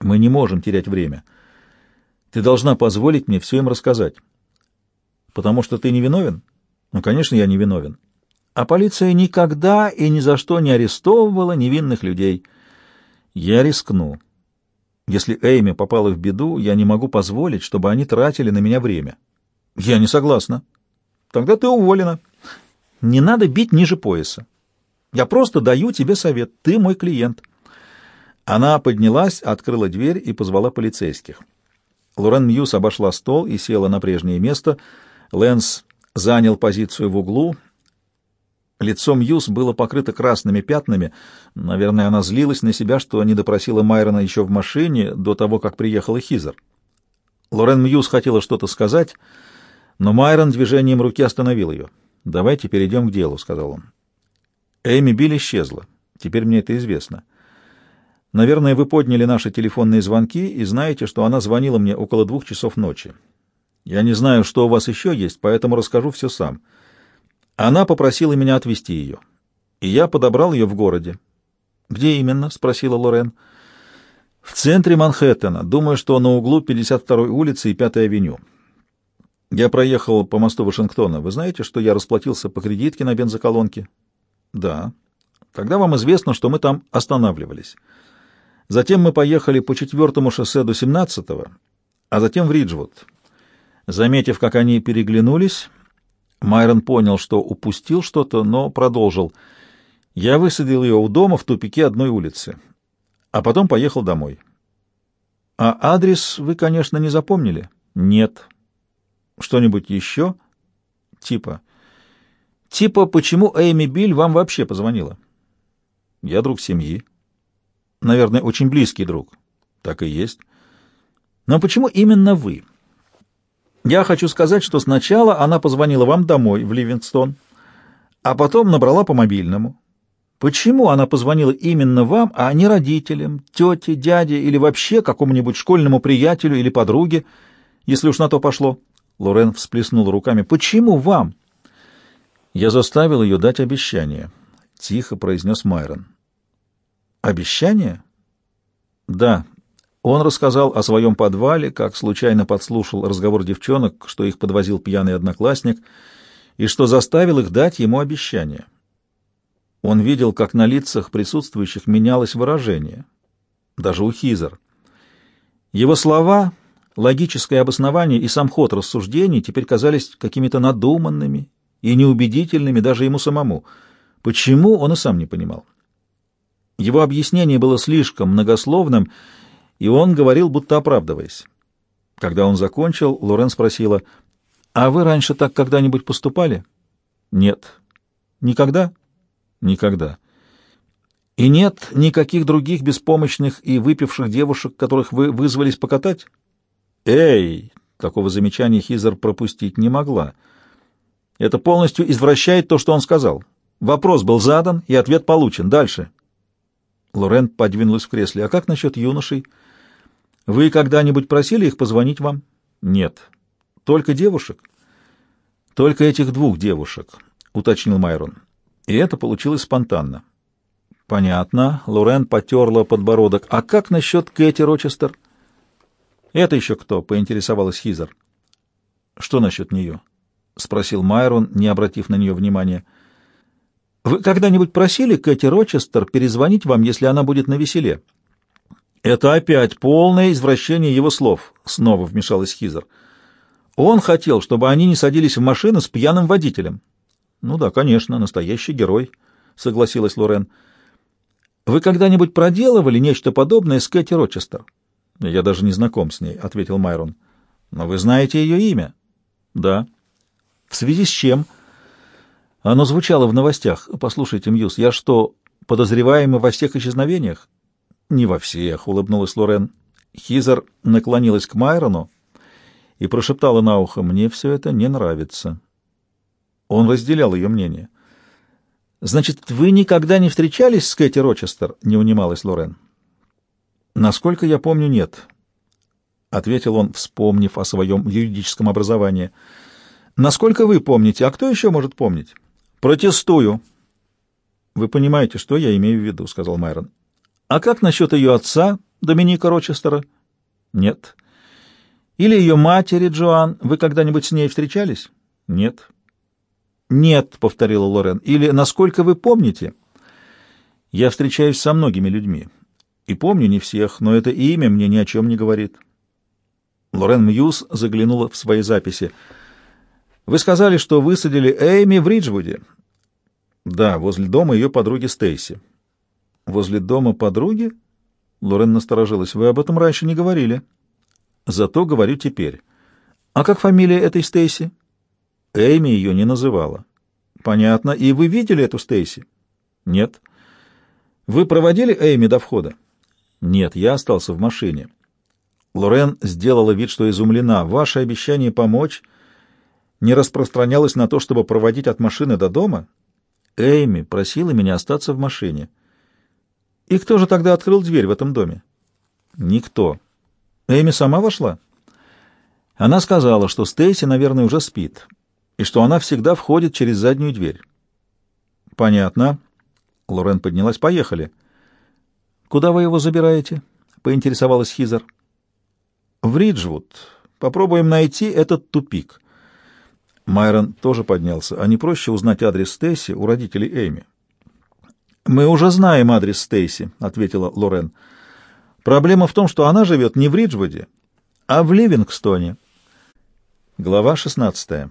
Мы не можем терять время. Ты должна позволить мне все им рассказать. Потому что ты не виновен? Ну, конечно, я не виновен. А полиция никогда и ни за что не арестовывала невинных людей. Я рискну. Если Эйми попала в беду, я не могу позволить, чтобы они тратили на меня время. Я не согласна. Тогда ты уволена. Не надо бить ниже пояса. Я просто даю тебе совет. Ты мой клиент. Она поднялась, открыла дверь и позвала полицейских. Лорен Мьюз обошла стол и села на прежнее место. Лэнс занял позицию в углу. Лицо Мьюз было покрыто красными пятнами. Наверное, она злилась на себя, что не допросила Майрона еще в машине до того, как приехала Хизер. Лорен Мьюз хотела что-то сказать, но Майрон движением руки остановил ее. «Давайте перейдем к делу», — сказал он. Эми Билл исчезла. Теперь мне это известно. Наверное, вы подняли наши телефонные звонки и знаете, что она звонила мне около двух часов ночи. Я не знаю, что у вас еще есть, поэтому расскажу все сам. Она попросила меня отвезти ее, и я подобрал ее в городе. «Где именно?» — спросила Лорен. «В центре Манхэттена. Думаю, что на углу 52-й улицы и 5-й авеню. Я проехал по мосту Вашингтона. Вы знаете, что я расплатился по кредитке на бензоколонке?» «Да». «Тогда вам известно, что мы там останавливались. Затем мы поехали по четвертому шоссе до 17-го, а затем в Риджвуд. Заметив, как они переглянулись, Майрон понял, что упустил что-то, но продолжил. Я высадил ее у дома в тупике одной улицы, а потом поехал домой. А адрес вы, конечно, не запомнили? Нет. Что-нибудь еще? Типа. Типа, почему Эйми Биль вам вообще позвонила? Я друг семьи. Наверное, очень близкий друг. Так и есть. Но почему именно вы? Я хочу сказать, что сначала она позвонила вам домой, в Ливингстон, а потом набрала по мобильному. Почему она позвонила именно вам, а не родителям, тете, дяде или вообще какому-нибудь школьному приятелю или подруге, если уж на то пошло? Лорен всплеснул руками. Почему вам? Я заставил ее дать обещание, — тихо произнес Майрон. Обещание? Да, он рассказал о своем подвале, как случайно подслушал разговор девчонок, что их подвозил пьяный одноклассник, и что заставил их дать ему обещание. Он видел, как на лицах присутствующих менялось выражение, даже у Хизер. Его слова, логическое обоснование и сам ход рассуждений теперь казались какими-то надуманными и неубедительными даже ему самому. Почему, он и сам не понимал. Его объяснение было слишком многословным, и он говорил, будто оправдываясь. Когда он закончил, Лорен спросила, «А вы раньше так когда-нибудь поступали?» «Нет». «Никогда?» «Никогда». «И нет никаких других беспомощных и выпивших девушек, которых вы вызвались покатать?» «Эй!» — такого замечания Хизер пропустить не могла. «Это полностью извращает то, что он сказал. Вопрос был задан, и ответ получен. Дальше». Лорен подвинулась в кресле. «А как насчет юношей?» Вы когда-нибудь просили их позвонить вам? Нет. Только девушек? Только этих двух девушек, уточнил Майрон. И это получилось спонтанно. Понятно. Лорен потерла подбородок. А как насчет Кэти Рочестер? Это еще кто? поинтересовалась Хизер. Что насчет нее? спросил Майрон, не обратив на нее внимания. Вы когда-нибудь просили Кэти Рочестер перезвонить вам, если она будет на веселе? Это опять полное извращение его слов, снова вмешалась Хизер. Он хотел, чтобы они не садились в машину с пьяным водителем. Ну да, конечно, настоящий герой, согласилась Лорен. Вы когда-нибудь проделывали нечто подобное с Кэти Рочестер? Я даже не знаком с ней, ответил Майрон. Но вы знаете ее имя? Да. В связи с чем? Оно звучало в новостях. Послушайте, Мьюз, я что, подозреваемый во всех исчезновениях? «Не во всех», — улыбнулась Лорен. Хизер наклонилась к Майрону и прошептала на ухо, «Мне все это не нравится». Он разделял ее мнение. «Значит, вы никогда не встречались с Кэти Рочестер?» — не унималась Лорен. «Насколько я помню, нет», — ответил он, вспомнив о своем юридическом образовании. «Насколько вы помните, а кто еще может помнить?» «Протестую». «Вы понимаете, что я имею в виду», — сказал Майрон. А как насчет ее отца, Доминика Рочестера? Нет. Или ее матери, Джоан? Вы когда-нибудь с ней встречались? Нет. Нет, повторила Лорен. Или, насколько вы помните? Я встречаюсь со многими людьми. И помню не всех, но это имя мне ни о чем не говорит. Лорен Мьюз заглянула в свои записи. «Вы сказали, что высадили Эйми в Риджвуде?» «Да, возле дома ее подруги Стейси». «Возле дома подруги?» Лорен насторожилась. «Вы об этом раньше не говорили». «Зато говорю теперь». «А как фамилия этой Стейси?» Эйми ее не называла. «Понятно. И вы видели эту Стейси?» «Нет». «Вы проводили Эйми до входа?» «Нет, я остался в машине». Лорен сделала вид, что изумлена. «Ваше обещание помочь не распространялось на то, чтобы проводить от машины до дома?» Эйми просила меня остаться в машине. «И кто же тогда открыл дверь в этом доме?» «Никто». Эйми сама вошла? Она сказала, что Стейси, наверное, уже спит, и что она всегда входит через заднюю дверь. «Понятно». Лорен поднялась. «Поехали». «Куда вы его забираете?» — поинтересовалась Хизер в Риджвуд. Попробуем найти этот тупик. Майрон тоже поднялся. А не проще узнать адрес Стейси у родителей Эйми? «Мы уже знаем адрес Стейси», — ответила Лорен. «Проблема в том, что она живет не в Риджвуде, а в Ливингстоне». Глава 16.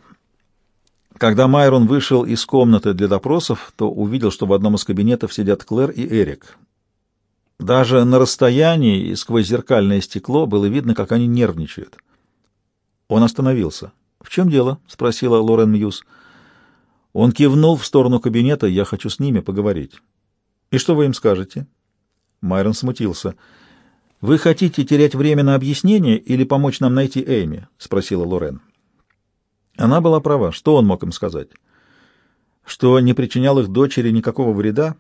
Когда Майрон вышел из комнаты для допросов, то увидел, что в одном из кабинетов сидят Клэр и Эрик. Даже на расстоянии и сквозь зеркальное стекло было видно, как они нервничают. Он остановился. «В чем дело?» — спросила Лорен Мьюз. Он кивнул в сторону кабинета. «Я хочу с ними поговорить». «И что вы им скажете?» Майрон смутился. «Вы хотите терять время на объяснение или помочь нам найти Эйми?» — спросила Лорен. Она была права. Что он мог им сказать? Что не причинял их дочери никакого вреда?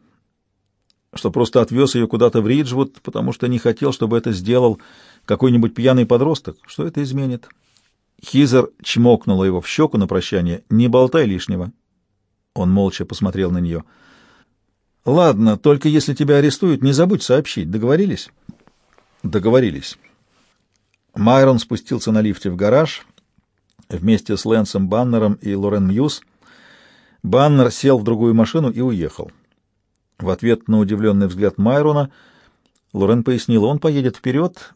что просто отвез ее куда-то в Риджвуд, потому что не хотел, чтобы это сделал какой-нибудь пьяный подросток. Что это изменит? Хизер чмокнула его в щеку на прощание. «Не болтай лишнего». Он молча посмотрел на нее. «Ладно, только если тебя арестуют, не забудь сообщить. Договорились?» «Договорились». Майрон спустился на лифте в гараж вместе с Лэнсом Баннером и Лорен Мьюз. Баннер сел в другую машину и уехал. В ответ на удивленный взгляд Майрона Лорен пояснил, он поедет вперед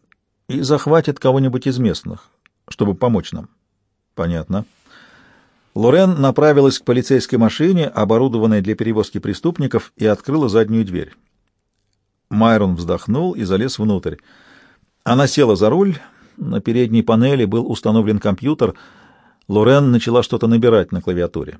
и захватит кого-нибудь из местных, чтобы помочь нам. Понятно. Лорен направилась к полицейской машине, оборудованной для перевозки преступников, и открыла заднюю дверь. Майрон вздохнул и залез внутрь. Она села за руль, на передней панели был установлен компьютер. Лорен начала что-то набирать на клавиатуре.